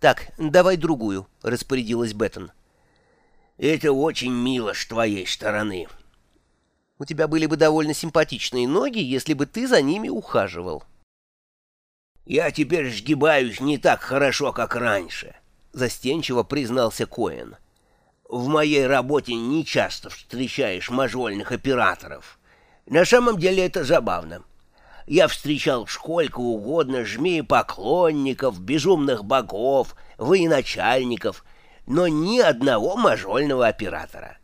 «Так, давай другую», — распорядилась Беттон. «Это очень мило с твоей стороны». «У тебя были бы довольно симпатичные ноги, если бы ты за ними ухаживал». «Я теперь сгибаюсь не так хорошо, как раньше», — застенчиво признался Коэн. «В моей работе не часто встречаешь мажольных операторов. На самом деле это забавно. Я встречал сколько угодно жми поклонников, безумных богов, военачальников, но ни одного мажольного оператора.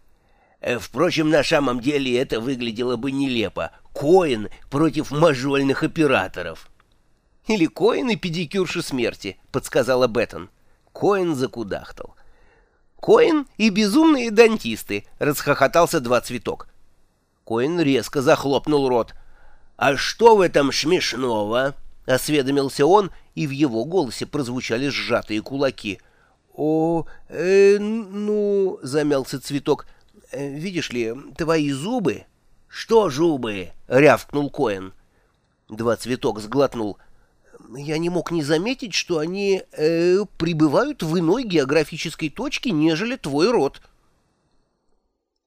Э, впрочем, на самом деле это выглядело бы нелепо. Коин против мажольных операторов. «Или Коин и педикюрши смерти», — подсказала Беттон. Коин закудахтал. «Коин и безумные дантисты», — расхохотался два цветок. Коин резко захлопнул рот — «А что в этом смешного?» — осведомился он, и в его голосе прозвучали сжатые кулаки. «О, э, ну...» — замялся цветок. «Э, «Видишь ли, твои зубы...» «Что зубы?» — рявкнул Коэн. Два цветок сглотнул. «Я не мог не заметить, что они э, пребывают в иной географической точке, нежели твой рот».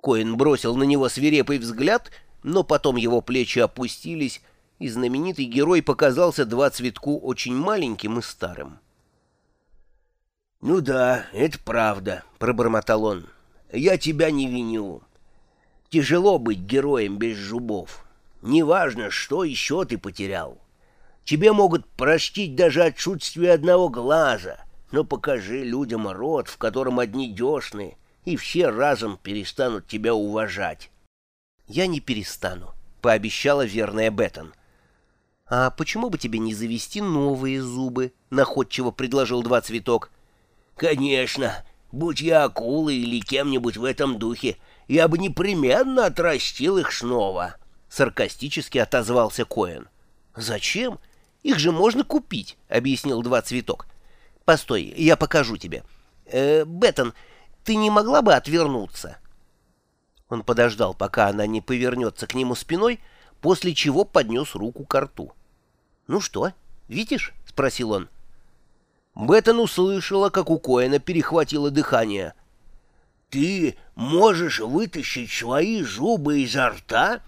Коэн бросил на него свирепый взгляд — но потом его плечи опустились, и знаменитый герой показался два цветку очень маленьким и старым. «Ну да, это правда», — пробормотал он. «Я тебя не виню. Тяжело быть героем без зубов. Неважно, что еще ты потерял. Тебе могут простить даже отсутствие одного глаза, но покажи людям рот, в котором одни десны, и все разом перестанут тебя уважать». «Я не перестану», — пообещала верная Беттон. «А почему бы тебе не завести новые зубы?» — находчиво предложил два цветок. «Конечно. Будь я акулой или кем-нибудь в этом духе, я бы непременно отрастил их снова», — саркастически отозвался Коэн. «Зачем? Их же можно купить», — объяснил два цветок. «Постой, я покажу тебе. Э, Беттон, ты не могла бы отвернуться?» Он подождал, пока она не повернется к нему спиной, после чего поднес руку к рту. «Ну что, видишь?» — спросил он. Беттон услышала, как у Коэна перехватило дыхание. «Ты можешь вытащить свои зубы изо рта?»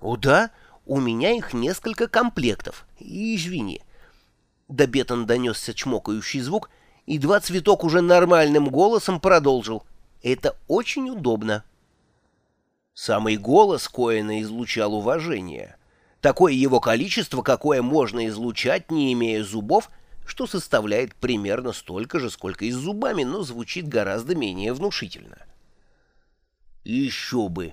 «О да, у меня их несколько комплектов. Извини». До Беттон донесся чмокающий звук, и два цветок уже нормальным голосом продолжил. «Это очень удобно». Самый голос Коэна излучал уважение. Такое его количество, какое можно излучать, не имея зубов, что составляет примерно столько же, сколько и с зубами, но звучит гораздо менее внушительно. «Еще бы!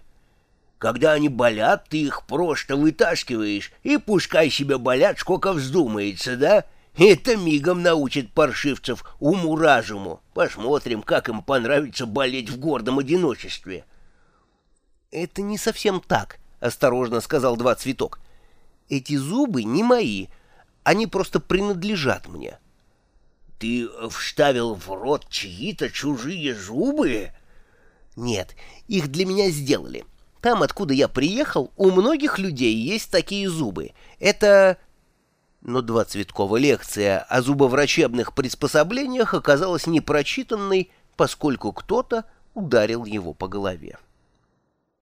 Когда они болят, ты их просто вытаскиваешь, и пускай себе болят, сколько вздумается, да? Это мигом научит паршивцев уму-разуму. Посмотрим, как им понравится болеть в гордом одиночестве». «Это не совсем так», — осторожно сказал Два Цветок. «Эти зубы не мои, они просто принадлежат мне». «Ты вставил в рот чьи-то чужие зубы?» «Нет, их для меня сделали. Там, откуда я приехал, у многих людей есть такие зубы. Это...» Но двадцветкова лекция о зубоврачебных приспособлениях оказалась непрочитанной, поскольку кто-то ударил его по голове.